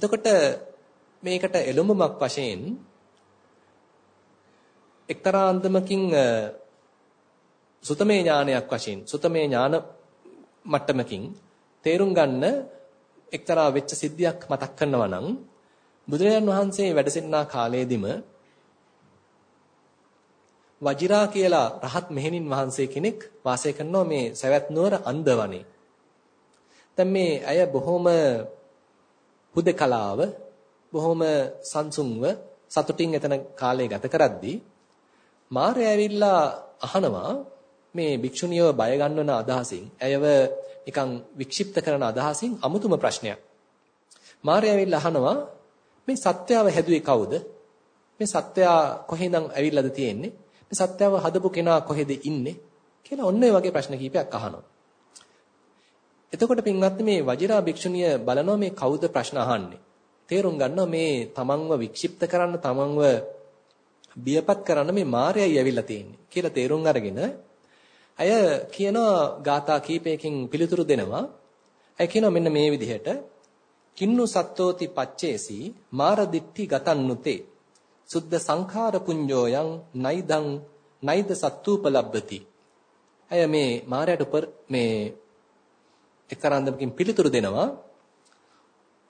එතකොට මේකට එළඹමක් වශයෙන් එක්තරා අන්දමකින් සුතමේ ඥානයක් වශයෙන් සුතමේ ඥාන මට්ටමකින් තේරුම් ගන්න එක්තරා වෙච්ච සිද්ධියක් මතක් කරනවා නම් බුදුරජාන් වහන්සේ වැඩ සිටිනා කාලයේදීම වජිරා කියලා රහත් මෙහෙණින් වහන්සේ කෙනෙක් වාසය කරනවා මේ සවැත් නුවර අන්දවනේ. දැන් මේ අය බොහොම හුදකලාව බොහොම සංසුන්ව සතුටින් එතන කාලය ගත කරද්දී මාරය ඇවිල්ලා අහනවා මේ භික්ෂුණියව බය ගන්නවන අදහසින් ඇයව නිකන් වික්ෂිප්ත කරන අදහසින් අමුතුම ප්‍රශ්නයක්. මාරය ඇවිල්ලා අහනවා මේ සත්‍යව හැදුවේ කවුද? මේ සත්‍යයා කොහෙන්ද ඇවිල්ලාද තියෙන්නේ? මේ සත්‍යව හදපු කෙනා කොහෙද ඉන්නේ? කියලා ඔන්න ඔය වගේ ප්‍රශ්න කීපයක් අහනවා. එතකොට පින්වත්නි මේ වජිරා භික්ෂුණිය බලනවා මේ කවුද ප්‍රශ්න අහන්නේ. තේරුම් ගන්නවා මේ තමන්ව වික්ෂිප්ත කරන්න තමන්ව බියපත් කරන්න මේ මායයයි ඇවිල්ලා තියෙන්නේ කියලා තේරුම් අරගෙන අය කියනවා ગાථා කීපයකින් පිළිතුරු දෙනවා. අය කියනවා මෙන්න මේ විදිහට කින්නු සත්තෝති පච්චේසි මාර දිට්ඨි ගතන්නුතේ සුද්ධ සංඛාර පුඤ්ජෝයන් නයිදං නයිද සත්තුපලබ්බති අය මේ මාරයට මේ එක්තරාන්දමකින් පිළිතුරු දෙනවා.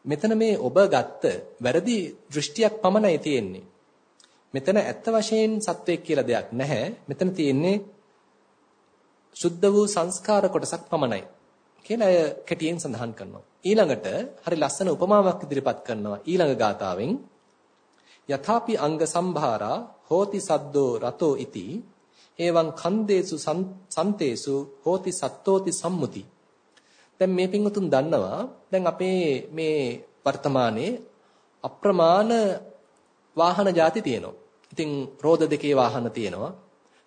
මෙතන මේ ඔබ ගත්ත වැරදි දෘෂ්ටියක් පමණයි තියෙන්නේ. මෙතන ඇත්ත වශයෙන් සත්වයක් කියලා දෙයක් නැහැ. මෙතන තියෙන්නේ සුද්ධ වූ සංස්කාර කොටසක් පමණයි කියලා අය කෙටියෙන් සඳහන් කරනවා. ඊළඟට හරි ලස්සන උපමාවක් ඉදිරිපත් කරනවා ඊළඟ ගාතාවෙන් යථාපි අංග සම්භාරා හෝති සද්දෝ රතෝ ඉති එවං කන්දේසු සන්තේසු හෝති සත්තෝති සම්මුති. දැන් මේ පින්වතුන් දන්නවා දැන් අපේ මේ වර්තමානයේ අප්‍රමාණ වාහන ಜಾති තියෙනවා. ඉතින් රෝද දෙකේ වාහන තියෙනවා.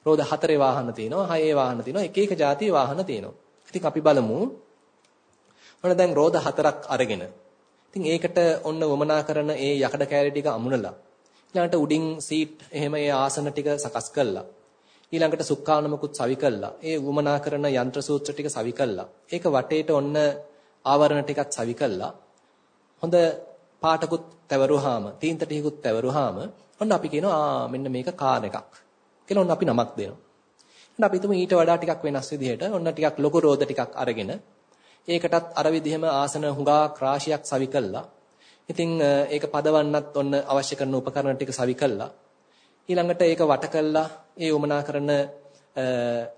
රෝද හතරේ වාහන තියෙනවා. හයේ වාහන තියෙනවා. එක එක ಜಾති වාහන තියෙනවා. ඉතින් අපි බලමු. ඔන්න දැන් රෝද හතරක් අරගෙන. ඉතින් ඒකට ඔන්න වමනා කරන ඒ යකඩ කෑලි ටික අමුණලා. ඊළඟට උඩින් සීට් එහෙම ඒ ආසන ටික සකස් කළා. ඊළඟට සුක්කානමකුත් සවි කළා. ඒ වමනා කරන යන්ත්‍ර සූත්‍ර ටික සවි කළා. ඒක වටේට ඔන්න ආවරණ ටිකක් සවි කළා. හොඳ පාටකුත් තැවරුවාම, තීන්ත ටිකකුත් තැවරුවාම ඔන්න අපි කියනවා ආ මෙන්න මේක කාර් එකක්. කියලා ඔන්න අපි නමක් දෙනවා. එහෙනම් අපි හිතමු ඊට වඩා ටිකක් වෙනස් විදිහට ඔන්න ටිකක් ලොකු රෝද ටිකක් අරගෙන ඒකටත් අර විදිහම ආසන හුඟා ක්‍රාශියක් සවි කළා. ඉතින් ඒක පදවන්නත් ඔන්න අවශ්‍ය කරන උපකරණ ටික සවි කළා. ඊළඟට ඒක වට කළා ඒ උමනා කරන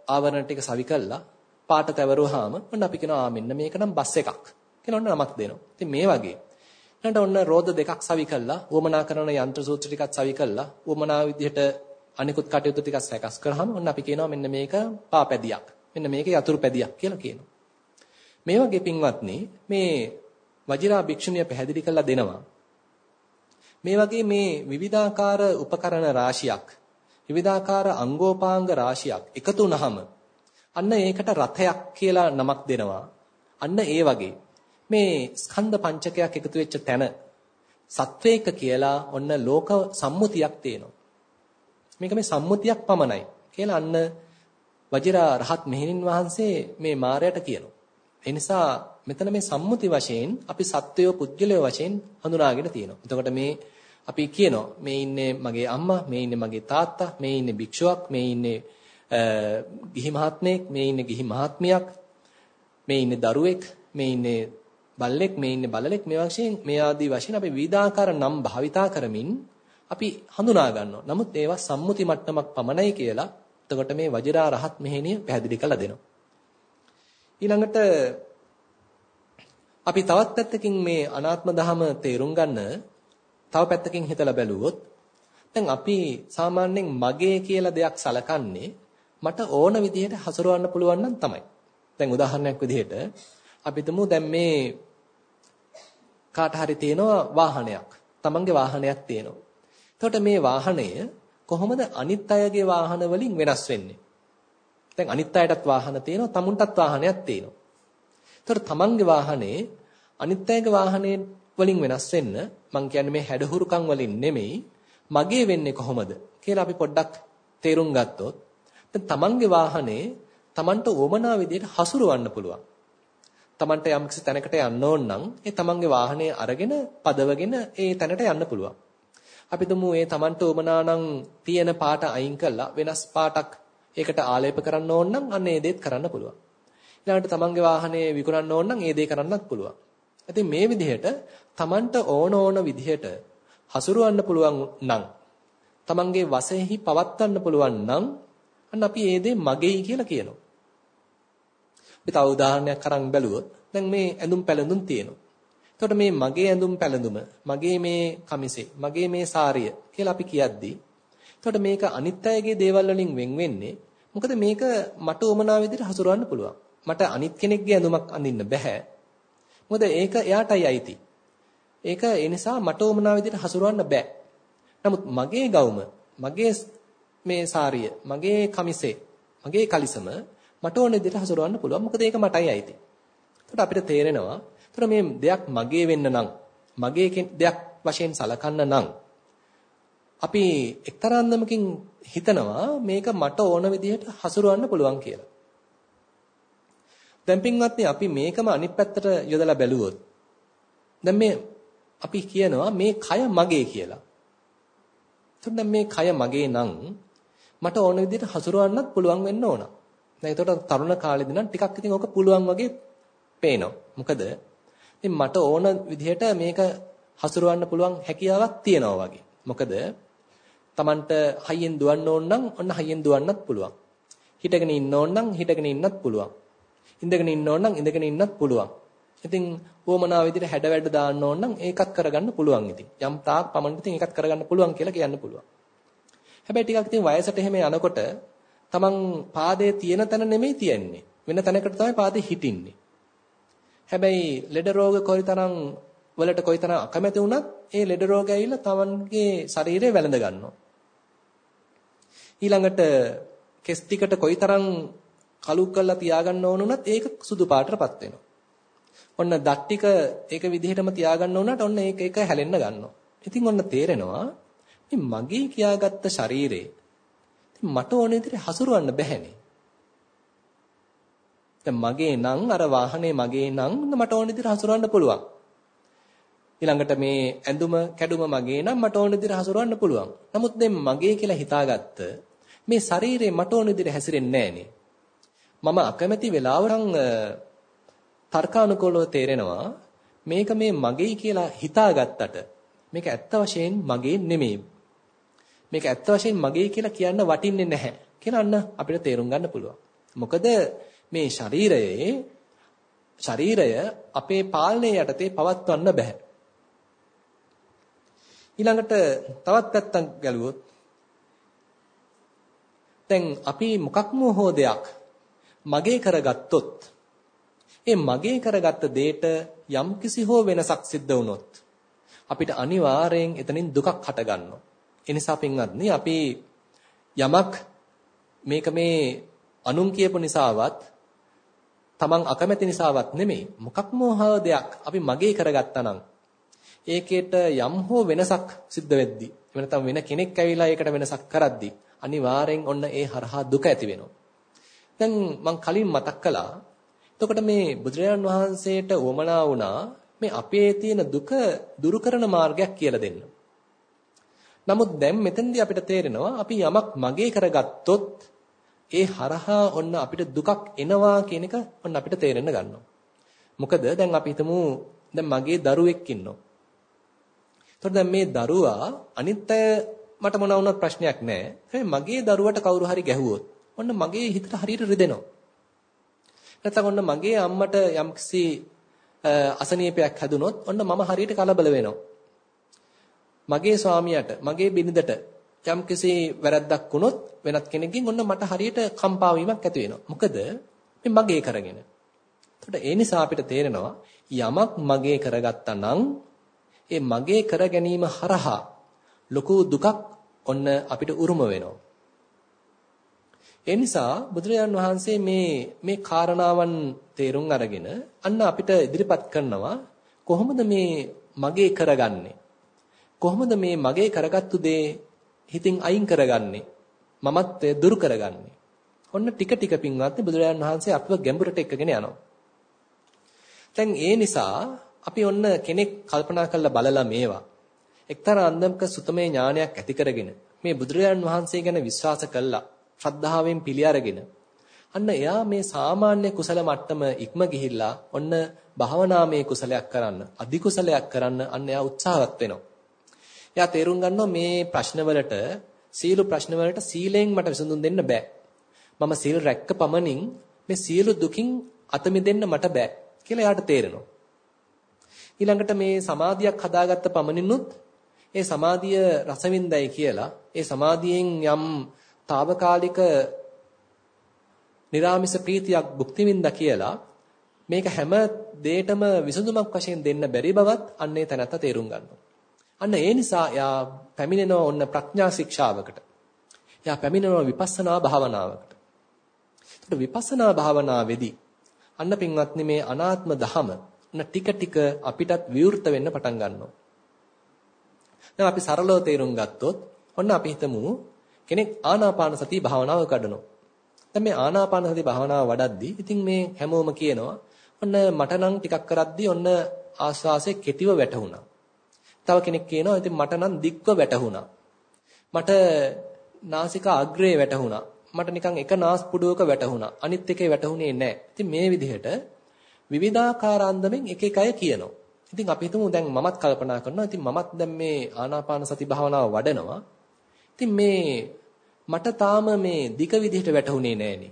ආවරණ ටික සවි කළා පාට තැවරුවාම ඔන්න අපි කියනවා මෙන්න මේක නම් බස් එකක් කියලා ඔන්න නමක් දෙනවා. ඉතින් මේ වගේ ඊළඟට ඔන්න රෝද දෙකක් සවි කළා උමනා කරන යන්ත්‍ර සූත්‍ර ටිකක් සවි කළා උමනා විදිහට අනිකුත් කටයුතු ටිකක් සැකස් කරාම ඔන්න අපි කියනවා මෙන්න මේක පාපැදියක්. මෙන්න මේක යතුරු පැදියක් කියලා කියනවා. මේ වගේ පින්වත්නි මේ වජිරා භික්ෂුණිය පැහැදිලි කරලා දෙනවා. මේ වගේ මේ විවිධාකාර උපකරණ රාශියක් විවිධාකාර අංගෝපාංග රාශියක් එකතු වුනහම අන්න ඒකට රථයක් කියලා නමක් දෙනවා. අන්න ඒ වගේ මේ ස්කන්ධ පංචකයක් එකතු වෙච්ච තැන සත්වේක කියලා ඔන්න ලෝක සම්මුතියක් තියෙනවා. මේක මේ සම්මුතියක් පමණයි කියලා අන්න වජිරා රහත් මෙහෙණින් වහන්සේ මේ මායයට කියනවා. ඒ නිසා මෙතන මේ සම්මුති වශයෙන් අපි සත්වයෝ පුද්ගලයෝ වශයෙන් හඳුනාගෙන තියෙනවා. එතකොට මේ අපි කියනවා මේ ඉන්නේ මගේ අම්මා, මේ ඉන්නේ මගේ තාත්තා, මේ ඉන්නේ භික්ෂුවක්, මේ ඉන්නේ ගිහි මහත්මයෙක්, මේ ඉන්නේ ගිහි මහත්මියක්, මේ ඉන්නේ දරුවෙක්, මේ ඉන්නේ බල්ලෙක්, මේ ඉන්නේ බලලෙක් මේ වශයෙන් මේ ආදී වශයෙන් අපි විවිධාකාර නම් භාවිතා කරමින් අපි හඳුනා ගන්නවා. නමුත් ඒවා සම්මුති මට්ටමක් පමණයි කියලා එතකොට මේ වජිරා රහත් මෙහෙණිය පැහැදිලි කළා දෙනවා. ඊළඟට අපි තවත් පැත්තකින් මේ අනාත්ම ධහම තේරුම් ගන්න තව පැත්තකින් හිතලා බැලුවොත් දැන් අපි සාමාන්‍යයෙන් මගේ කියලා දෙයක් සලකන්නේ මට ඕන විදිහට හසුරවන්න පුළුවන් නම් තමයි. දැන් උදාහරණයක් විදිහට අපි තුමු දැන් මේ කාට හරි තියෙනවා වාහනයක්. තමන්ගේ වාහනයක් තියෙනවා. එතකොට මේ වාහනය කොහොමද අනිත් අයගේ වාහන වලින් වෙනස් වෙන්නේ? දැන් අනිත් අයටත් වාහන තියෙනවා, තමුන්ටත් වාහනයක් තියෙනවා. එතකොට තමන්ගේ වාහනේ අනිත් අයගේ වාහනේ වලින් වෙනස් වෙන්න මං කියන්නේ මේ හැඩහුරුකම් වලින් නෙමෙයි මගේ වෙන්නේ කොහොමද කියලා අපි පොඩ්ඩක් තේරුම් ගත්තොත් දැන් තමන්ගේ වාහනේ තමන්ට උවමනා විදිහට හසුරවන්න පුළුවන්. Tamanට යම්කිසි තැනකට යන්න ඕන නම් ඒ තමන්ගේ වාහනේ අරගෙන පදවගෙන ඒ තැනට යන්න පුළුවන්. අපි දුමු ඒ Tamanට උමනා නම් තියෙන පාට අයින් කළා වෙනස් පාටක් ඒකට ආලේප කරන්න ඕන නම් අන්න ඒ දේත් කරන්න පුළුවන්. ඊළඟට තමන්ගේ වාහනේ විකුණන්න ඕන නම් ඒ දේ කරන්නත් පුළුවන්. ඉතින් මේ විදිහට තමන්ට ඕන ඕන විදිහට හසුරවන්න පුළුවන් නම් තමන්ගේ වශයෙන්හි පවත්වන්න පුළුවන් නම් අන්න අපි ඒ දේ මගේයි කියලා කියනවා. අපි තව උදාහරණයක් අරන් බැලුවොත් දැන් මේ ඇඳුම් පැළඳුම් තියෙනවා. එතකොට මේ මගේ ඇඳුම් පැළඳුම, මගේ මේ කමිසේ, මගේ මේ සාරිය කියලා අපි කියද්දී එතකොට මේක අනිත් අයගේ දේවල් වලින් වෙන් වෙන්නේ මොකද මේක මට උමනා විදිහට හසුරවන්න පුළුවන්. මට අනිත් කෙනෙක්ගේ ඇඳුමක් අඳින්න බෑ. මොකද ඒක එයාටයි අයිති. ඒක ඒ නිසා මට උමනා විදිහට හසුරවන්න බෑ. නමුත් මගේ ගවුම, මගේ මේ සාරිය, මගේ කමිසේ, මගේ කලිසම මට ඕන විදිහට හසුරවන්න පුළුවන්. මොකද ඒක මටයි අයිති. එතකොට අපිට තේරෙනවා එතකොට මේ දෙයක් මගේ වෙන්න නම් මගේ දෙයක් වශයෙන් සලකන්න නම් අපි එක්තරා අන්දමකින් හිතනවා මේක මට ඕන විදිහට හසුරවන්න පුළුවන් කියලා. දැන් පින්වත්නි අපි මේකම අනිත් පැත්තට යොදලා බැලුවොත් දැන් මේ අපි කියනවා මේ කය මගේ කියලා. එතකොට දැන් මේ කය මගේ නම් මට ඕන විදිහට හසුරවන්නත් පුළුවන් වෙන්න ඕන. දැන් ඒතකොට තරුණ කාලේදී නම් ටිකක් ඉතින් ඕක පුළුවන් වගේ පේනවා. මොකද ඉතින් මට ඕන විදිහට මේක හසුරවන්න පුළුවන් හැකියාවක් තියෙනවා වගේ. මොකද Tamanට හයියෙන් දුවන්න ඕන නම් ඔන්න හයියෙන් දුවන්නත් පුළුවන්. හිටගෙන ඉන්න ඕන නම් හිටගෙන ඉන්නත් පුළුවන්. ඉඳගෙන ඉන්න ඕන නම් ඉඳගෙන ඉන්නත් පුළුවන්. ඉතින් වොමනා විදිහට හැඩ වැඩ දාන්න ඕන නම් ඒකත් කරගන්න පුළුවන් ඉතින්. යම් තාක් පමණ ඉතින් ඒකත් කරගන්න පුළුවන් කියලා කියන්න පුළුවන්. හැබැයි ටිකක් ඉතින් වයසට එහෙම යනකොට තමන් පාදයේ තියෙන තැන නෙමෙයි තියෙන්නේ. වෙන තැනකට තමයි පාදේ හිටින්නේ. හැබැයි ලෙඩ රෝග කොයිතරම් වලට කොයිතරම් අකමැති වුණත් ඒ ලෙඩ රෝග ඇවිල්ලා තමන්ගේ ශරීරය වැළඳ ගන්නවා. ඊළඟට කෙස් ටිකට කොයිතරම් කළු කරලා තියාගන්න ඕන උනත් ඒක සුදු පාටටපත් වෙනවා. ඔන්න දත් ටික ඒක විදිහටම තියාගන්න උනට ඔන්න ඒක ඒක හැලෙන්න ගන්නවා. ඉතින් ඔන්න තේරෙනවා මේ මගේ කියාගත්ත ශරීරේ මට ඕන විදිහට හසුරවන්න බැහැනේ. දැන් මගේ නම් අර වාහනේ මගේ නම් මට ඕන විදිහට හසුරවන්න පුළුවන්. ඊළඟට මේ ඇඳුම කැඩුම මගේ නම් මට ඕන විදිහට හසුරවන්න පුළුවන්. නමුත් දැන් මගේ කියලා හිතාගත්ත මේ ශරීරේ මට ඕන විදිහට හැසිරෙන්නේ නැහනේ. මම අකමැති වෙලාවරන් තර්කානුකූලව තේරෙනවා මේක මේ මගේ කියලා හිතාගත්තට මේක ඇත්ත වශයෙන් මගේ නෙමෙයි. මේක ඇත්ත වශයෙන් මගේ කියලා කියන්න වටින්නේ නැහැ කියලා අන්න අපිට තේරුම් ගන්න පුළුවන්. මොකද මේ ශරීරයේ ශරීරය අපේ පාලනය යටතේ පවත්වන්න බෑ. ඊළඟට තවත් පැත්තක් ගැලුවොත් දැන් අපි මොකක්ම හෝ දෙයක් මගේ කරගත්තොත් ඒ මගේ කරගත්ත දෙයට යම්කිසි හෝ වෙනසක් සිද්ධ වුණොත් අපිට අනිවාර්යෙන් එතනින් දුකක් හටගන්නවා. ඒ නිසා පින්වත්නි අපි යමක් මේක මේ අනුන් කියපු නිසාවත් තමන් අකමැති නිසාවත් නෙමෙයි මොකක්ම හෝ දෙයක් අපි මගේ කරගත්තා නම් ඒකේට යම් හෝ වෙනසක් සිද්ධ වෙද්දී එහෙම නැත්නම් වෙන කෙනෙක් ඇවිල්ලා ඒකට වෙනසක් කරද්දී අනිවාර්යෙන් ඔන්න ඒ හරහා දුක ඇති වෙනවා. දැන් මම කලින් මතක් කළා. එතකොට මේ බුදුරජාණන් වහන්සේට වමනා වුණා මේ අපේ තියෙන දුක දුරු කරන මාර්ගයක් කියලා දෙන්න. නමුත් දැන් මෙතෙන්දී අපිට තේරෙනවා අපි යමක් මගේ කරගත්තොත් ඒ හරහා ඔන්න අපිට දුකක් එනවා කියන එක ඔන්න අපිට තේරෙන්න ගන්නවා. මොකද දැන් අපි හිතමු දැන් මගේ දරුවෙක් ඉන්නවා. එතකොට දැන් මේ දරුවා අනිත් අය මට මොනවා වුණත් ප්‍රශ්නයක් නැහැ. හැබැයි මගේ දරුවට කවුරු හරි ගැහුවොත් ඔන්න මගේ හිතට හරියට රිදෙනවා. නැත්නම් ඔන්න මගේ අම්මට යම්කිසි අසනීපයක් හැදුනොත් ඔන්න මම හරියට කලබල වෙනවා. මගේ ස්වාමියාට මගේ බිරිඳට යම්කිසි වැරද්දක් වුණොත් වෙනත් කෙනෙක්ගෙන් ඔන්න මට හරියට කම්පා වීමක් ඇති වෙනවා. මොකද මේ මගේ කරගෙන. එතකොට ඒ නිසා අපිට තේරෙනවා යමක් මගේ කරගත්තා නම් ඒ මගේ කර ගැනීම හරහා ලොකු දුකක් ඔන්න අපිට උරුම වෙනවා. ඒ නිසා බුදුරජාන් වහන්සේ මේ මේ කාරණාවන් තේරුම් අරගෙන අන්න අපිට ඉදිරිපත් කරනවා කොහොමද මේ මගේ කරගන්නේ? කොහොමද මේ මගේ කරගත්තු දේ හිතින් අයින් කරගන්නේ? මමත්වය දුරු කරගන්නේ? ඔන්න ටික ටික පින්වත්නි බුදුරජාන් වහන්සේ අපිව ගැඹුරට එක්කගෙන යනවා. දැන් ඒ නිසා අපි ඔන්න කෙනෙක් කල්පනා කරලා බලලා මේවා. එක්තරා අන්දමක සුතමේ ඥානයක් ඇති කරගෙන මේ බුදුරජාන් වහන්සේ ගැන විශ්වාස කළා. ශ්‍රද්ධාවෙන් පිළි අරගෙන අන්න එයා මේ සාමාන්‍ය කුසල මට්ටම ඉක්ම ගිහිල්ලා ඔන්න භාවනාමය කුසලයක් කරන්න අධි කුසලයක් කරන්න අන්න එයා උත්සාහවත් වෙනවා. එයා තේරුම් ගන්නවා මේ ප්‍රශ්නවලට සීල ප්‍රශ්නවලට සීලෙන් මට විසඳුම් දෙන්න බෑ. මම සීල් රැක්ක පමණින් මේ සියලු දුකින් අත මිදෙන්න මට බෑ කියලා එයාට තේරෙනවා. ඊළඟට මේ සමාධියක් හදාගත්ත පමණිනුත් ඒ සමාධිය රසවින්දයි කියලා ඒ සමාධියෙන් යම් తాවකාලික निराமிස ප්‍රීතියක් භුක්ති කියලා මේක හැම දෙයකම විසඳුමක් වශයෙන් දෙන්න බැරි බවත් අන්නේ තැනත්තා තේරුම් ගන්නවා. අන්න ඒ නිසා යා පැමිණෙනවා ඔන්න ප්‍රඥා ශික්ෂාවකට. යා පැමිණෙනවා විපස්සනා භාවනාවකට. ඒකට විපස්සනා භාවනාවේදී අන්න පින්වත්නි මේ අනාත්ම දහම අන්න ටික ටික අපිටත් විවෘත වෙන්න පටන් ගන්නවා. දැන් අපි සරලව තේරුම් ගත්තොත් ඔන්න අපි හිතමු කෙනෙක් ආනාපාන සති භාවනාව කරනවා. දැන් මේ ආනාපාන සති භාවනාව වඩද්දී ඉතින් මේ හැමෝම කියනවා ඔන්න මට නම් ටිකක් කරද්දී ඔන්න ආස්වාසේ කෙටිව වැටුණා. තව කෙනෙක් කියනවා ඉතින් මට නම් දික්ව වැටුණා. මට නාසිකා අග්‍රේ වැටුණා. මට නිකන් එක නාස්පුඩුවක වැටුණා. අනිත් එකේ වැටුනේ නැහැ. ඉතින් මේ විදිහට විවිධාකාර අන්දමින් එක එක අය කියනවා. ඉතින් අපි හිතමු දැන් මමත් කල්පනා කරනවා. ඉතින් මමත් දැන් මේ ආනාපාන සති භාවනාව වඩනවා. ඉතින් මේ මට තාම මේ දික විදිහට වැටුනේ නෑනේ.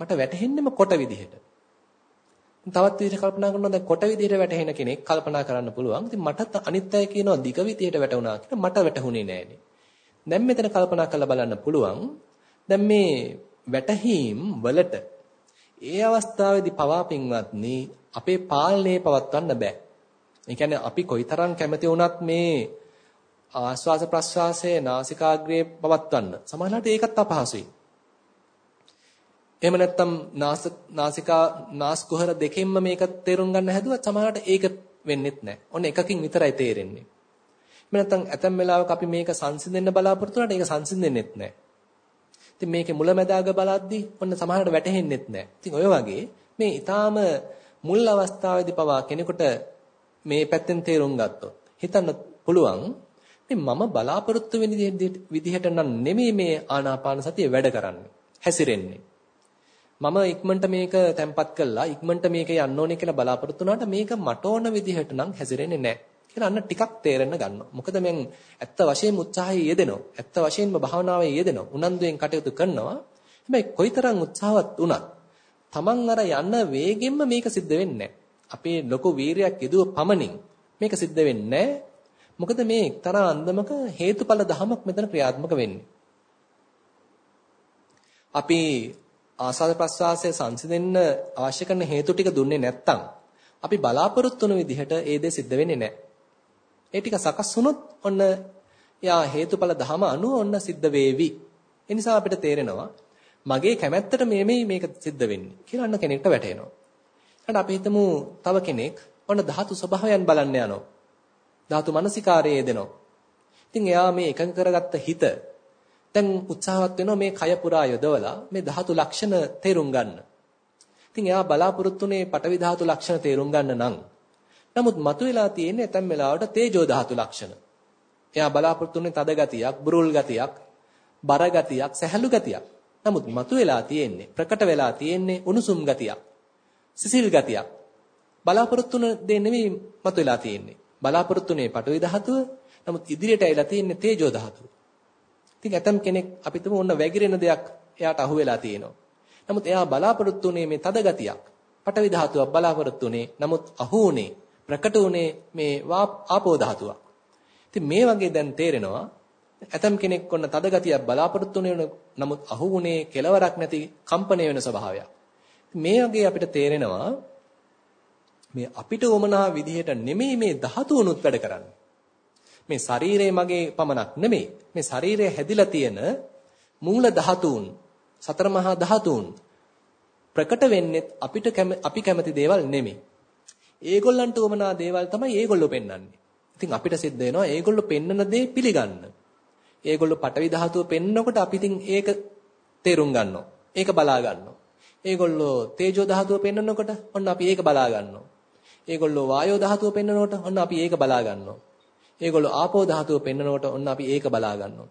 මට වැටහෙන්නෙම කොට විදිහට. තවත් විදිහට කල්පනා කරනවා දැන් කොට විදිහට වැටහෙන කෙනෙක් කල්පනා කරන්න පුළුවන්. ඉතින් මට අනිත් අය කියනවා දික විදිහට වැටුණා කියලා මට වැටහුනේ නෑනේ. දැන් මෙතන කල්පනා කරලා බලන්න පුළුවන්. දැන් මේ වැටහීම් වලට ඒ අවස්ථාවේදී පවා පින්වත්නි අපේ පාලනය පවත්වන්න බෑ. ඒ කියන්නේ අපි කොයිතරම් කැමති වුණත් මේ ආස්වාස ප්‍රස්වාසයේ නාසිකාග්‍රේ පවත්වන්න සමහරවිට ඒකත් අපහසුයි. එහෙම නැත්නම් නාස නාසිකා නාස් කුහර දෙකෙන්ම මේක තේරුම් ගන්න හැදුවත් සමහරවිට ඒක වෙන්නේත් නැහැ. ඔන්න එකකින් විතරයි තේරෙන්නේ. එහෙම නැත්නම් ඇතැම් වෙලාවක අපි මේක සංසිඳෙන්න බලාපොරොත්තු වුණාට ඒක සංසිඳෙන්නෙත් නැහැ. ඉතින් මේකේ මුලැමැදාග බලද්දී ඔන්න සමහරවිට වැටහෙන්නෙත් නැහැ. ඉතින් ඔය වගේ මේ ඊටාම මුල් අවස්ථාවේදී පවා කෙනෙකුට මේ පැත්තෙන් තේරුම් ගත්තොත් හිතන්න පුළුවන් මේ මම බලාපොරොත්තු වෙන විදිහට නම් නෙමෙයි මේ ආනාපාන සතිය වැඩ කරන්නේ හැසිරෙන්නේ මම ඉක්මනට මේක තැම්පත් කළා ඉක්මනට මේක යන්න ඕනේ කියලා බලාපොරොත්තු වුණාට මේක මට ඕන විදිහට නම් හැසිරෙන්නේ නැහැ කියලා අන්න ටිකක් තේරෙන්න ගන්නවා. මොකද මම ඇත්ත වශයෙන්ම උත්සාහය යෙදෙනවා. ඇත්ත වශයෙන්ම භාවනාවේ යෙදෙනවා. උනන්දුවෙන් කටයුතු කරනවා. හැබැයි කොයිතරම් උත්සාහවත් වුණත් Taman අර යන වේගෙන්ම මේක සිද්ධ වෙන්නේ අපේ ලොකු වීරයක් යෙදුව පමණින් මේක සිද්ධ වෙන්නේ මොකද මේ එක්තරා අන්දමක හේතුඵල ධමයක් මෙතන ක්‍රියාත්මක වෙන්නේ. අපි ආසාද ප්‍රසවාසයේ සංසිඳෙන්න අවශ්‍ය කරන හේතු ටික දුන්නේ නැත්නම් අපි බලාපොරොත්තු වන විදිහට ඒ දේ සිද්ධ වෙන්නේ නැහැ. ඒ ටික සකස් වුණොත් ඔන්න යා හේතුඵල ධම අනුව ඔන්න සිද්ධ වේවි. ඒ නිසා අපිට තේරෙනවා මගේ කැමැත්තට මේ මේ මේක සිද්ධ වෙන්නේ කියලා අන්න කෙනෙක්ට වැටහෙනවා. ඊට අපි හිතමු තව කෙනෙක් ඔන්න ධාතු ස්වභාවයන් බලන්න යනවා. ධාතු මනසිකාරයේ යෙදෙනවා. ඉතින් එයා මේ එකඟ කරගත්ත හිත දැන් උත්සාහවත් වෙනවා මේ කය පුරා යොදවලා මේ ධාතු ලක්ෂණ තේරුම් ගන්න. ඉතින් එයා බලාපොරොත්තුනේ පටවි ධාතු ලක්ෂණ තේරුම් ගන්න නම් නමුත් මතුවලා තියෙන්නේ ඇතැම් වෙලාවට තේජෝ ධාතු ලක්ෂණ. එයා බලාපොරොත්තුනේ තද ගතියක්, බුරුල් ගතියක්, බර ගතියක්, සැහැල්ලු ගතියක්. නමුත් මතුවලා තියෙන්නේ ප්‍රකට වෙලා තියෙන්නේ උණුසුම් ගතියක්. සිසිල් ගතියක්. බලාපොරොත්තුන දෙ නෙමෙයි මතුවලා තියෙන්නේ. බලාපොරොත්තුනේ පටවි ධාතුව, නමුත් ඉදිරියට ඇවිල්ලා තියෙන්නේ තේජෝ ධාතුව. ඉතින් ඇතම් කෙනෙක් අපිටම ඕන වැగిරෙන දෙයක් එයාට අහුවෙලා තියෙනවා. නමුත් එයා බලාපොරොත්තු වෙන්නේ මේ තද ගතියක්. පටවි ධාතුවක් බලාපොරොත්තු වෙන්නේ. නමුත් අහුුනේ ප්‍රකට උනේ මේ ආපෝ ධාතුවක්. ඉතින් මේ වගේ දැන් තේරෙනවා ඇතම් කෙනෙක් ඔන්න තද ගතියක් බලාපොරොත්තු වෙන නමුත් අහුුනේ කෙලවරක් නැති කම්පණය වෙන ස්වභාවයක්. මේ වගේ අපිට තේරෙනවා මේ අපිට උමනා විදිහට නෙමෙයි මේ ධාතුවනුත් වැඩ කරන්නේ. මේ ශරීරය මගේ පමණක් නෙමෙයි. මේ ශරීරය හැදිලා තියෙන මූල ධාතුන් සතර මහා ධාතුන් ප්‍රකට වෙන්නේ අපිට අපි කැමති දේවල් නෙමෙයි. ඒගොල්ලන්ට උවමනා දේවල් තමයි ඒගොල්ලෝ පෙන්වන්නේ. ඉතින් අපිට සිද්ධ වෙනවා ඒගොල්ලෝ පෙන්වන දේ පිළිගන්න. ඒගොල්ලෝ පටවි ධාතුව පෙන්නකොට අපි ඉතින් ඒක තේරුම් ගන්නවා. ඒක බලා ගන්නවා. ඒගොල්ලෝ තේජෝ ධාතුව පෙන්වනකොට ඔන්න අපි ඒක බලා ගන්නවා. ඒගොල්ලෝ වායෝ ධාතුව පෙන්වනකොට ඔන්න අපි ඒක බලා ගන්නවා. ඒගොල්ලෝ ආපෝ ධාතුව පෙන්වනකොට ඔන්න අපි ඒක බලා ගන්නවා.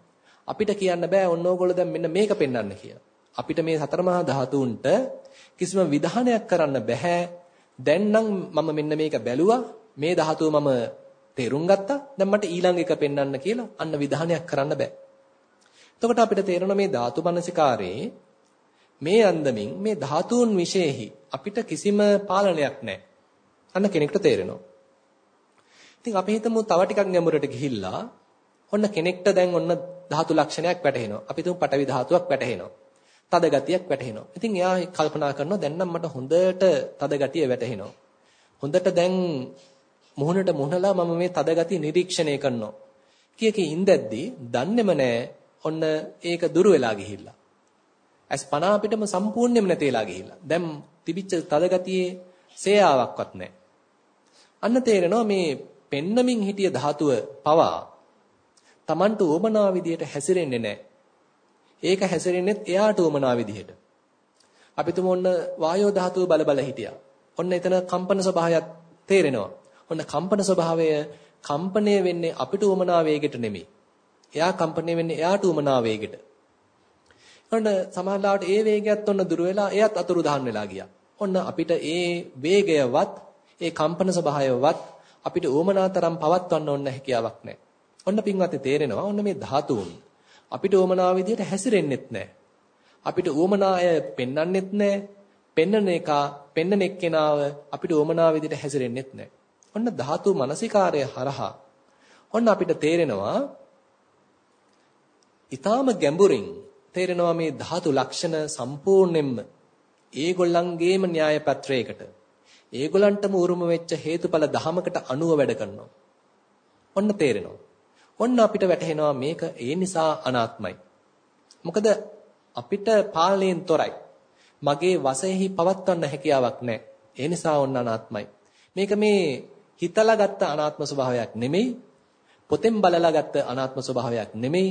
අපිට කියන්න බෑ ඔන්න ඕගොල්ලෝ දැන් මෙන්න මේක පෙන්වන්න කියලා. අපිට මේ සතර මහා ධාතුන්ට කිසිම විධානයක් කරන්න බෑ. දැන් නම් මම මෙන්න මේක බැලුවා. මේ ධාතුව මම තේරුම් ගත්තා. දැන් මට ඊළඟ එක පෙන්වන්න කියලා අන්න විධානයක් කරන්න බෑ. එතකොට අපිට තේරෙනවා මේ ධාතු මනසිකාරේ මේ අන්දමින් මේ ධාතුන් විශේෂෙහි අපිට කිසිම පාලනයක් නැහැ. අන්න කෙනෙක්ට තේරෙනවා. ඉතින් අපි හිතමු තව ටිකක් ගැඹුරට ගිහිල්ලා ඔන්න කෙනෙක්ට දැන් ඔන්න ධාතු ලක්ෂණයක් වැටහෙනවා. අපි තුමු පටවි ධාතුවක් වැටහෙනවා. තද ගතියක් වැටහෙනවා. ඉතින් එයා කල්පනා කරනවා දැන් නම් මට හොඳට තද ගතිය වැටහෙනවා. හොඳට දැන් මුහුණට මුහුණලා මම මේ තද ගතිය නිරීක්ෂණය කරනවා. කිය කී ඉඳද්දී දන්නේම නැහැ ඔන්න ඒක දුර වෙලා ගිහිල්ලා. ඇස් පන අපිටම සම්පූර්ණයෙන්ම නැතිලා ගිහිල්ලා. දැන් තිබිච්ච තද ගතියේ සේයාවක්වත් නැහැ. අන්න තේරෙනවා මේ පෙන්නමින් හිටිය ධාතුව පවා Tamanට උවමනා විදියට හැසිරෙන්නේ නැහැ. ඒක හැසිරෙන්නේත් එයාට උවමනා විදියට. අපි තුමු ඔන්න වායෝ ධාතුව බල බල හිටියා. ඔන්න එතන කම්පන ස්වභාවයක් තේරෙනවා. ඔන්න කම්පන ස්වභාවය කම්පණය වෙන්නේ අපිට උවමනා වේගයට නෙමෙයි. එයා කම්පණය වෙන්නේ එයාට උවමනා වේගයට. ඔන්න සමහරවිට ඒ වේගයත් ඔන්න දුර වෙලා එයත් අතුරු දහන් වෙලා ගියා. ඔන්න අපිට ඒ වේගයවත් ඒ කම්පන ස්වභාවයවත් අපිට ඕමනා තරම් පවත්වන්න ඕන හැකියාවක් නැහැ. ඔන්න පින්වත්නි තේරෙනවා ඔන්න මේ ධාතුන් අපිට ඕමනා විදියට හැසිරෙන්නෙත් නැහැ. අපිට ඕමනා අය පෙන්වන්නෙත් නැහැ. පෙන්නන එක පෙන්නන එක්කෙනාව අපිට ඕමනා විදියට හැසිරෙන්නෙත් නැහැ. ඔන්න ධාතු මනසිකාරය හරහා ඔන්න අපිට තේරෙනවා ඊටාම ගැඹුරින් තේරෙනවා මේ ධාතු ලක්ෂණ සම්පූර්ණයෙන්ම ඒගොල්ලන්ගේම න්‍යාය පත්‍රයකට ඒගොල්ලන්ටම උරුම වෙච්ච හේතුඵල ධමයකට අනුව වැඩ කරනවා. ඔන්න තේරෙනවා. ඔන්න අපිට වැටහෙනවා මේක ඒ නිසා අනාත්මයි. මොකද අපිට පාලනයෙන් තොරයි. මගේ වශයෙහි පවත්වන්න හැකියාවක් නැහැ. ඒ නිසා ඔන්න අනාත්මයි. මේක මේ හිතලා ගත්ත අනාත්ම ස්වභාවයක් නෙමෙයි. පොතෙන් බලලා ගත්ත අනාත්ම ස්වභාවයක් නෙමෙයි.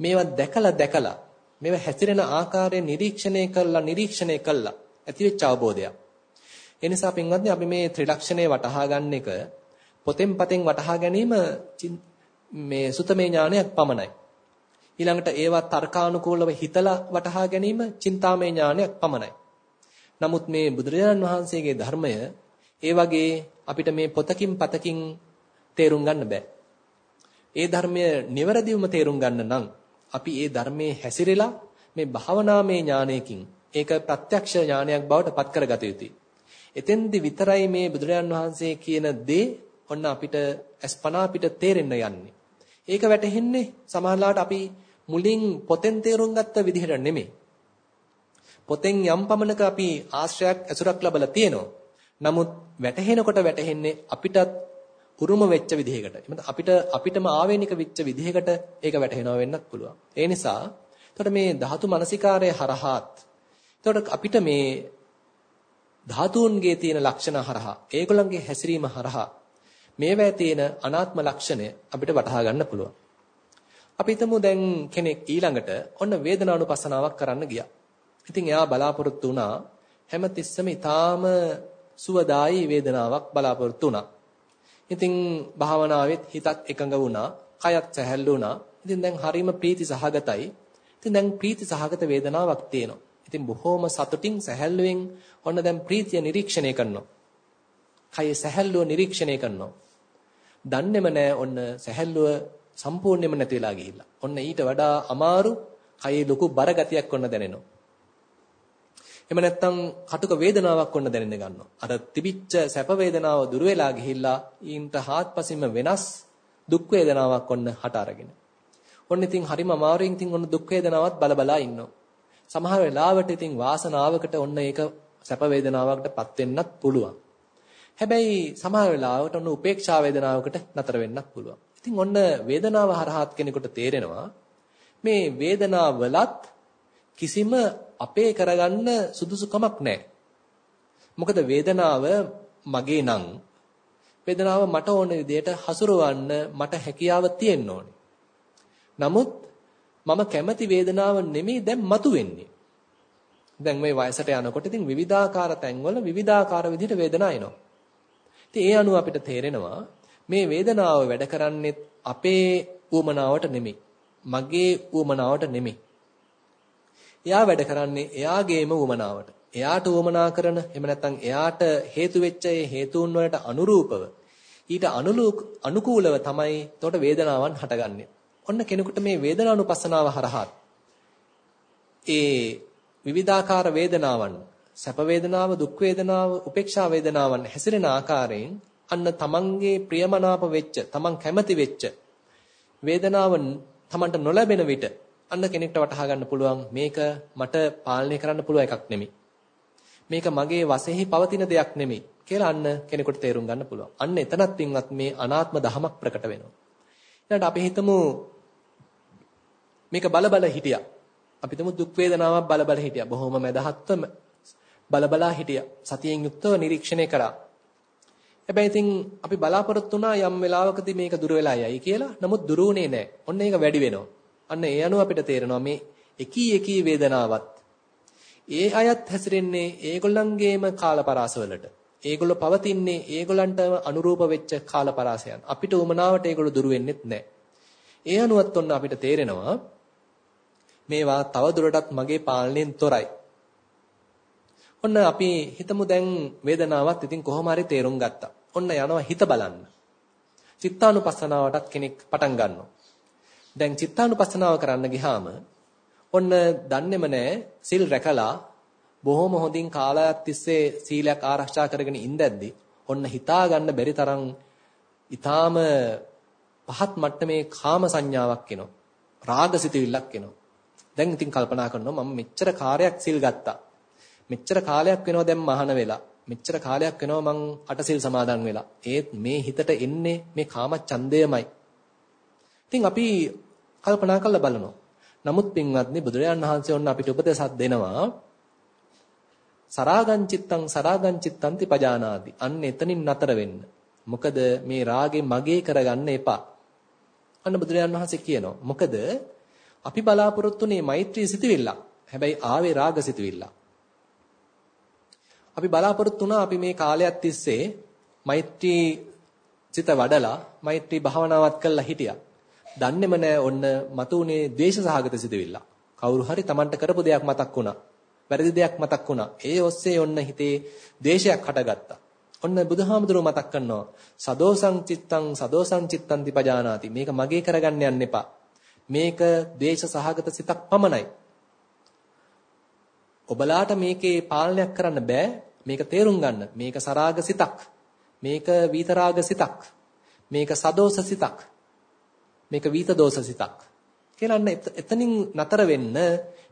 මේවා දැකලා දැකලා මේවා හැසිරෙන ආකාරය නිරීක්ෂණය කළා නිරීක්ෂණය කළා ඇතිවෙච්ච අවබෝධයක්. ඒ නිසා පින්වත්නි අපි මේ ත්‍රිලක්ෂණය වටහා ගන්න එක පොතෙන් පතෙන් වටහා ගැනීම මේ සුතමේ ඥානයක් පමණයි. ඊළඟට ඒවා තර්කානුකූලව හිතලා වටහා ගැනීම චින්තාමේ ඥානයක් පමණයි. නමුත් මේ බුදුරජාණන් වහන්සේගේ ධර්මය ඒ වගේ අපිට මේ පොතකින් පතකින් තේරුම් ගන්න බෑ. ඒ ධර්මය නිවැරදිවම තේරුම් ගන්න නම් අපි ඒ ධර්මයේ හැසිරෙලා මේ භාවනාමය ඥානයකින් ඒක ප්‍රත්‍යක්ෂ ඥානයක් බවට පත් කරගත යුතුයි. එතෙන්දි විතරයි මේ බුදුරජාන් වහන්සේ කියන දේ ඔන්න අපිට අස්පනා අපිට තේරෙන්න යන්නේ. ඒක වැටහෙන්නේ සමහරලාට අපි මුලින් පොතෙන් තේරුම් ගත්ත විදිහට නෙමෙයි. පොතෙන් යම් පමණක අපි ආශ්‍රයක් ඇසුරක් ලැබලා තියෙනවා. නමුත් වැටහෙනකොට වැටහෙන්නේ අපිටත් උරුම වෙච්ච විදිහකට. එහෙනම් අපිට අපිටම ආවේනික වෙච්ච විදිහකට ඒක වැටහෙනවා වෙන්නත් පුළුවන්. ඒ නිසා එතකොට මේ ධාතු මනසිකාරය හරහාත් එතකොට අපිට මේ ධාතුන්ගේ තියෙන ලක්ෂණ හරහා ඒගොල්ලන්ගේ හැසිරීම හරහා මේවැය තියෙන අනාත්ම ලක්ෂණය අපිට වටහා ගන්න පුළුවන්. අපි හිතමු දැන් කෙනෙක් ඊළඟට ඔන්න වේදනානුපස්සනාවක් කරන්න ගියා. ඉතින් එයා බලාපොරොත්තු වුණා හැමතිස්සෙම ඊටාම සුවදායි වේදනාවක් බලාපොරොත්තු වුණා. ඉතින් භාවනාවෙත් හිතත් එකඟ වුණා, කයත් සැහැල්ලු වුණා. ඉතින් දැන් හරීම ප්‍රීති සහගතයි. ඉතින් දැන් ප්‍රීති සහගත වේදනාවක් තියෙනවා. ඉතින් බොහොම සතුටින් සැහැල්ලුවෙන් ඔන්න දැන් ප්‍රීතිය නිරීක්ෂණය කරනවා. කයේ සැහැල්ලුව නිරීක්ෂණය කරනවා. දන්නේම නැහැ ඔන්න සැහැල්ලුව සම්පූර්ණයෙන්ම නැති වෙලා ගිහිල්ලා. ඔන්න ඊට වඩා අමාරු කයේ ලොකු බර ගතියක් ඔන්න දැනෙනවා. එහෙම නැත්නම් කටුක වේදනාවක් ඔන්න දැනෙන්න ගන්නවා. අර තිබිච්ච සැප වේදනාව දුර වෙලා ගිහිල්ලා ඊන්ට හාත්පසින්ම වෙනස් දුක් වේදනාවක් ඔන්න හට අරගෙන. ඔන්න ඉතින් හරිම අමාරුවෙන් ඉතින් ඔන්න දුක් වේදනාවත් බල බලා ඉන්නවා. සමහර වෙලාවට ඉතින් වාසනාවකට ඔන්න ඒක සැප වේදනාවකටපත් වෙන්නත් පුළුවන්. හැබැයි සමහර වෙලාවට ඔන්න උපේක්ෂා වේදනාවකට නතර වෙන්නත් පුළුවන්. ඉතින් ඔන්න වේදනාව හරහාත් කෙනෙකුට තේරෙනවා මේ වේදනාවලත් කිසිම අපේ කරගන්න සුදුසුකමක් නැහැ. මොකද වේදනාව මගේ නම් වේදනාව මට ඕන විදිහට හසුරවන්න මට හැකියාව තියෙන්න ඕනේ. නමුත් මම කැමති වේදනාව නෙමෙයි දැන් මතුවෙන්නේ. දැන් මේ වයසට යනකොට ඉතින් විවිධාකාර තැන්වල විවිධාකාර විදිහට වේදනා එනවා. ඉතින් ඒ අනුව අපිට තේරෙනවා මේ වේදනාව වැඩ කරන්නේ අපේ උවමනාවට නෙමෙයි. මගේ උවමනාවට නෙමෙයි. එයා වැඩ කරන්නේ එයාගේම උවමනාවට. එයාට උවමනා කරන එහෙම නැත්නම් එයාට හේතු වෙච්ච ඒ හේතුන් වලට අනුරූපව ඊට අනුකූලව තමයි එතකොට වේදනාවන් හටගන්නේ. ඔන්න කෙනෙකුට මේ වේදනානුපස්සනාව හරහා ඒ විවිධාකාර වේදනාවන් සැප වේදනාව දුක් වේදනාව උපේක්ෂා වේදනාවන් හැසිරෙන ආකාරයෙන් අන්න තමන්ගේ ප්‍රියමනාප වෙච්ච තමන් කැමති වෙච්ච වේදනාව තමන්ට නොලැබෙන විට අන්න කෙනෙක්ට වටහා ගන්න පුළුවන් මේක මට පාලනය කරන්න පුළුවන් එකක් නෙමෙයි මේක මගේ වශයෙහි පවතින දෙයක් නෙමෙයි කියලා අන්න කෙනෙකුට තේරුම් ගන්න පුළුවන්. අන්න එතනත් පින්වත් මේ අනාත්ම දහමක් ප්‍රකට වෙනවා. ඊළඟට අපි හිතමු මේක බල බල හිටියා. අපි හිතමු දුක් වේදනාවක් බල බල හිටියා. බොහොම මදහත්ව බල බලා හිටියා. සතියෙන් යුක්තව නිරීක්ෂණය කරා. හැබැයි ඉතින් අපි බලාපොරොත්තු වුණා යම් වෙලාවකදී මේක දුර වෙලා යයි කියලා. නමුත් දුර වුණේ නැහැ. ඔන්න ඒක වැඩි වෙනවා. අන්න ඒ අනුව අපිට තේරෙනවා මේ එකී එකී වේදනාවත් ඒ අයත් හැසිරෙන්නේ ඒගොල්ලන්ගේම කාලපරාසවලට. ඒගොල්ලෝ පවතින්නේ ඒගොල්ලන්ට අනුරූප වෙච්ච කාලපරාසයන්. අපිට උමනාවට ඒගොල්ලෝ දුරු වෙන්නෙත් නැහැ. ඒ අනුවත් ඔන්න අපිට තේරෙනවා මේවා තව දුරටත් මගේ පාලනයෙන් තොරයි. ඔන්න අපි හිතමු දැන් වේදනාවත් ඉතින් කොහොම හරි තේරුම් ගත්තා. ඔන්න යනවා හිත බලන්න. චිත්තානුපස්සනාවටත් කෙනෙක් පටන් ගන්නවා. දැන් චිත්තානුපස්සනාව කරන්න ගියාම ඔන්න දන්නේම නැහැ සිල් රැකලා බොහොම හොඳින් කාලයක් තිස්සේ සීලයක් ආරක්ෂා කරගෙන ඉඳද්දි ඔන්න හිතා ගන්න බැරි තරම් ඊටාම පහත් මට්ටමේ කාම සංඥාවක් එනවා. රාගසිතවිල්ලක් එනවා. දැන් ඉතින් කල්පනා කරනවා මම මෙච්චර කාර්යයක් සිල් ගත්තා. මෙච්චර කාලයක් වෙනවා දැන් මහාන වෙලා. මෙච්චර කාලයක් වෙනවා මං අටසිල් සමාදන් වෙලා. ඒත් මේ හිතට එන්නේ මේ කාම ඡන්දයමයි. ඉතින් අපි කල්පනා කරලා බලනවා. නමුත් පින්වත්නි බුදුරජාණන් වහන්සේ ඔන්න අපිට උපදේශක් දෙනවා. සරාගං චිත්තං සරාගං චිත්තන්ති පජානාති. අන්න එතනින් නතර වෙන්න. මොකද මේ රාගේ මගේ කරගන්න එපා. අන්න බුදුරජාණන් වහන්සේ කියනවා. මොකද අපි බලාපොරොත්තුනේ මෛත්‍රී සිතවිල්ල. හැබැයි ආවේ රාග සිතවිල්ල. අපි බලාපොරොත්තු වුණා අපි මේ කාලයක් තිස්සේ මෛත්‍රී සිත වඩලා මෛත්‍රී භාවනාවත් කළා හිටියා. දන්නේම නෑ ඔන්න මතුනේ ද්වේෂ සහගත සිතවිල්ල. කවුරු හරි Tamanට කරපු දෙයක් මතක් වුණා. වැරදි දෙයක් මතක් වුණා. ඒ ඔස්සේ ඔන්න හිතේ ද්වේෂයක් හටගත්තා. ඔන්න බුදුහාමුදුරුවෝ මතක් කරනවා සදෝසං චිත්තං සදෝසං චිත්තං දිපජානාති. මේක මගේ කරගන්න යන්න එපා. මේක ද්වේෂ සහගත සිතක් පමණයි. ඔබලාට මේකේ පාලනයක් කරන්න බෑ. මේක තේරුම් ගන්න. මේක සරාග සිතක්. මේක විතරාග සිතක්. මේක සදෝස සිතක්. මේක විත දෝෂ සිතක්. කියලා අන්න එතනින් නතර වෙන්න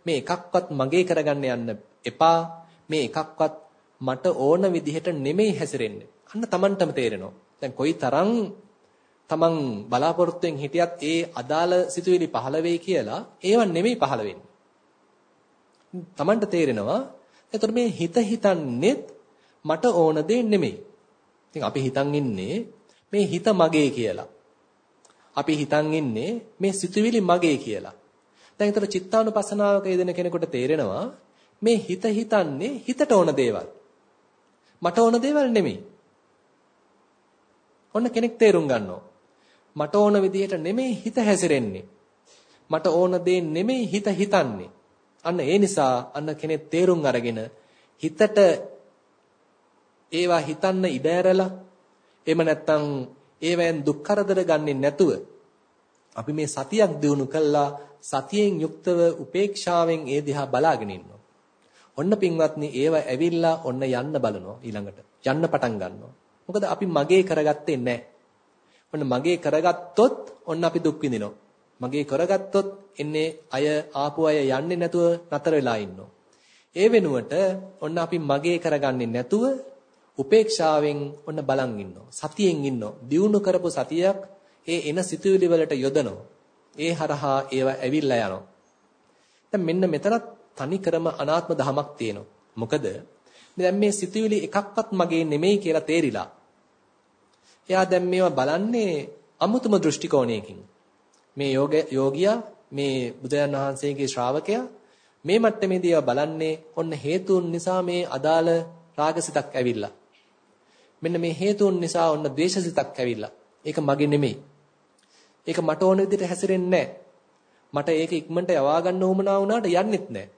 මේ එකක්වත් මගේ කරගන්න යන්න එපා. මේ එකක්වත් මට ඕන විදිහට නෙමෙයි හැසිරෙන්නේ. අන්න Tamanටම තේරෙනවා. දැන් කොයි තරම් Taman බලාපොරොත්තුෙන් හිටියත් ඒ අදාළ සිතුවිලි පහළ වෙයි කියලා ඒව නෙමෙයි පහළ වෙන්නේ. Tamanට තේරෙනවා එතකොට මේ හිත හිතන්නේත් මට ඕන දේ නෙමෙයි. ඉතින් අපි හිතන් ඉන්නේ මේ හිත මගේ කියලා. අපි හිතන් ඉන්නේ මේ සිතුවිලි මගේ කියලා. දැන් ඒතර චිත්තානුපස්සනාවක යෙදෙන කෙනෙකුට තේරෙනවා මේ හිත හිතන්නේ හිතට ඕන දේවල්. මට ඕන දේවල් නෙමෙයි. ඔන්න කෙනෙක් තේරුම් ගන්නවා. මට ඕන විදිහට නෙමෙයි හිත හැසිරෙන්නේ. මට ඕන දේ නෙමෙයි හිත හිතන්නේ. අන්න ඒ නිසා අන්න කෙනෙක් තේරුම් අරගෙන හිතට ඒවා හිතන්න ඉඩ ඇරලා එහෙම නැත්නම් ඒවෙන් දුක් කරදර ගන්නෙ නැතුව අපි මේ සතියක් දිනු කළා සතියෙන් යුක්තව උපේක්ෂාවෙන් ඒ දිහා බලාගෙන ඉන්නවා. ඔන්න පින්වත්නි ඒව ඇවිල්ලා ඔන්න යන්න බලනවා ඊළඟට. යන්න පටන් ගන්නවා. මොකද අපි මගේ කරගත්තේ නැහැ. ඔන්න මගේ කරගත්තොත් ඔන්න අපි දුක් විඳිනවා. මගේ කරගත්තොත් එන්නේ අය ආපු අය යන්නේ නැතුව නතර වෙලා ඉන්නවා. ඒ වෙනුවට ඔන්න අපි මගේ කරගන්නේ නැතුව උපේක්ෂාවෙන් ඔන්න බලන් ඉන්නවා. සතියෙන් ඉන්නවා. දියුණු කරපු සතියක් ඒ එන සිතුවිලි වලට යොදනවා. ඒ හරහා ඒවා ඇවිල්ලා යනවා. දැන් මෙන්න මෙතනත් තනි ක්‍රම අනාත්ම ධමයක් තියෙනවා. මොකද දැන් මේ සිතුවිලි එකක්වත් මගේ නෙමෙයි කියලා තේරිලා. එයා දැන් මේවා බලන්නේ අමුතුම දෘෂ්ටි කෝණයකින්. මේ යෝග යෝගියා මේ බුදුන් වහන්සේගේ ශ්‍රාවකයා මේ මට්ටමේදී බලන්නේ ඔන්න හේතුන් නිසා මේ අදාළ රාගසිතක් ඇවිල්ලා. මෙන්න මේ හේතුන් නිසා ඔන්න ද්වේෂසිතක් ඇවිල්ලා. ඒක මගේ නෙමෙයි. ඒක මට ඕන විදිහට හැසිරෙන්නේ මට ඒක ඉක්මනට යවා ගන්න උවමනා වුණාට යන්නෙත් නැහැ.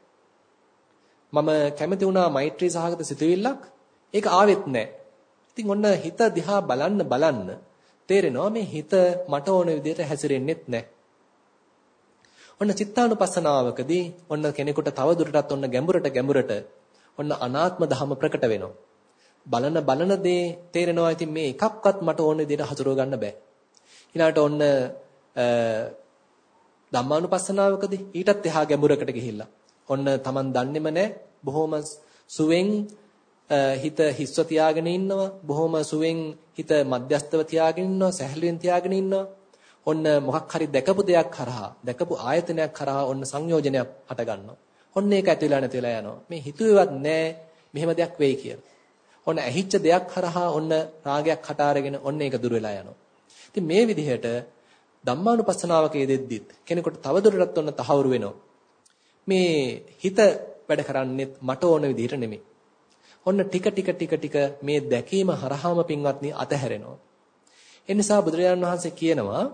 මම කැමති වුණා මෛත්‍රී සහගත සිතුවිල්ලක් ඒක ආවෙත් නැහැ. ඉතින් ඔන්න හිත දිහා බලන්න බලන්න තේරෙනවා මේ හිත මට ඕන විදිහට හැසිරෙන්නෙත් නැහැ. ඔන්න චිත්තානුපස්සනාවකදී ඔන්න කෙනෙකුට තව දුරටත් ඔන්න ගැඹුරට ගැඹුරට ඔන්න අනාත්ම ධම ප්‍රකට වෙනවා. බලන බලන දේ තේරෙනවා. ඉතින් මේ එකක්වත් මට ඕන විදිහට හසුරව ගන්න බෑ. ඊළාට ඔන්න ධම්මානුපස්සනාවකදී ඊටත් එහා ගැඹුරකට ගිහිල්ලා. ඔන්න Taman දන්නේම නැහැ බොහොම සුවෙන් හිත හිස්ව තියාගෙන ඉන්නවා. බොහොම සුවෙන් හිත මධ්‍යස්තව තියාගෙන ඉන්නවා. සැහැල්ලුවෙන් තියාගෙන ඉන්නවා. ඔන්න මොකක් හරි දැකපු දෙයක් කරහා දැකපු ආයතනයක් කරහා ඔන්න සංයෝජනයක් හට ගන්නවා. ඔන්න ඒක ඇති වෙලා නැති වෙලා යනවා. මේ හිතුවේවත් නැහැ මෙහෙම දෙයක් වෙයි කියලා. ඔන්න ඇහිච්ච දෙයක් කරහා ඔන්න රාගයක් හට අරගෙන ඔන්න ඒක දුර වෙලා යනවා. ඉතින් මේ විදිහට ධම්මානුපස්සනාවක යෙදෙද්දිත් කෙනෙකුට තවදුරටත් ඔන්න තහවුරු වෙනවා මේ හිත වැඩ කරන්නේත් මට ඕන විදිහට නෙමෙයි ඔන්න ටික ටික ටික ටික මේ දැකීම හරහාම පින්වත්නි අතහැරෙනවා. ඒ නිසා බුදුරජාණන් වහන්සේ කියනවා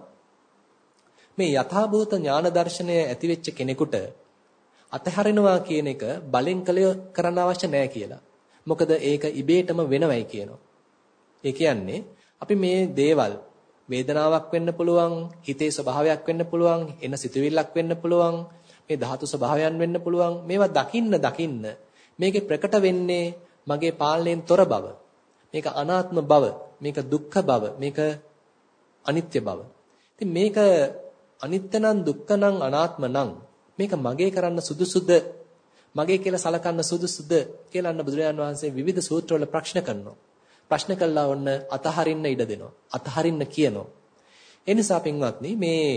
මේ යථාභූත ඥාන දර්ශනය ඇති වෙච්ච කෙනෙකුට අතහැරෙනවා කියන එක බලෙන් කළ කරන්න අවශ්‍ය නැහැ කියලා. මොකද ඒක ඉබේටම වෙනවයි කියනවා. ඒ කියන්නේ අපි මේ දේවල් වේදනාවක් වෙන්න පුළුවන්, හිතේ ස්වභාවයක් වෙන්න පුළුවන්, එන සිතුවිල්ලක් වෙන්න පුළුවන්, මේ ධාතු ස්වභාවයන් වෙන්න පුළුවන්. මේවා දකින්න දකින්න මේකේ ප්‍රකට වෙන්නේ මගේ පාලනයෙන් තොර බව. මේක අනාත්ම බව, මේක දුක්ඛ බව, මේක අනිත්‍ය බව. ඉතින් මේක අනිත්‍ය නම් දුක්ඛ නම් අනාත්ම නම් මේක මගේ කරන්න සුදුසුද මගේ කියලා සලකන්න සුදුසුද කියලා අන්න බුදුරජාණන් වහන්සේ විවිධ සූත්‍රවල ප්‍රශ්න කරනවා. ප්‍රශ්න කළා වොන්න අතහරින්න ඉඩ දෙනවා. අතහරින්න කියනවා. ඒ නිසා පින්වත්නි මේ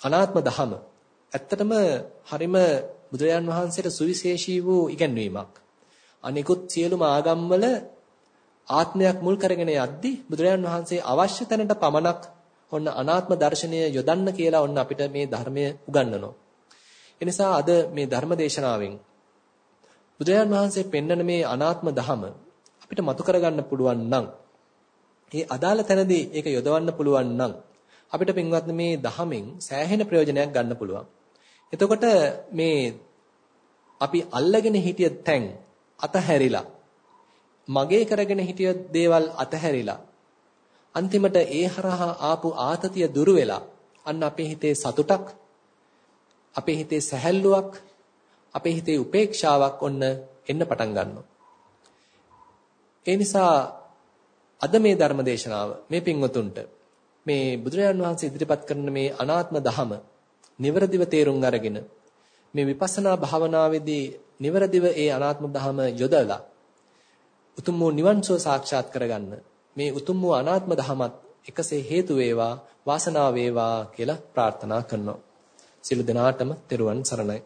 අනාත්ම දහම ඇත්තටම හරිම බුදුරජාණන් වහන්සේට සුවිශේෂී වූ ඉගැන්වීමක්. අනිකුත් සියලුම ආගම්වල ආත්මයක් මුල් කරගෙන යද්දි බුදුරජාණන් වහන්සේ අවශ්‍ය තැනට පමණක් ඔන්න අනාත්ම දර්ශනය යොදන්න කියලා ඔන්න අපිට මේ ධර්මය උගන්වනවා. ඒ නිසා අද මේ ධර්ම දේශනාවෙන් බුදුරජාණන් වහන්සේ පෙන්වන මේ අනාත්ම ධම අපිට මතු කරගන්න පුළුවන් නම් ඒ අදාළ තැනදී ඒක යොදවන්න පුළුවන් නම් අපිට පින්වත්නි මේ ධමෙන් සෑහෙන ප්‍රයෝජනයක් ගන්න පුළුවන්. එතකොට මේ අපි අල්ලගෙන හිටිය තැන් අතහැරිලා මගේ කරගෙන හිටිය දේවල් අතහැරිලා අන්තිමට ඒ හරහා ආපු ආතතිය දුරු වෙලා අන්න අපේ හිතේ සතුටක් අපේ හිතේ සැහැල්ලුවක් අපේ හිතේ උපේක්ෂාවක් ඔන්න එන්න පටන් ගන්නවා ඒ නිසා අද මේ ධර්ම දේශනාව මේ පින්වතුන්ට මේ බුදුරජාන් වහන්සේ ඉදිරිපත් කරන මේ අනාත්ම ධහම නිවරදිව තේරුම් අරගෙන මේ විපස්සනා භාවනාවේදී නිවරදිව ඒ අනාත්ම ධහම යොදලා උතුම් වූ නිවන් සුව සාක්ෂාත් කරගන්න මේ උතුම් වූ අනාත්ම ධහමත් එකසේ හේතු වේවා වාසනාව වේවා කියලා ප්‍රාර්ථනා කරනවා. සියලු දෙනාටම තෙරුවන් සරණයි.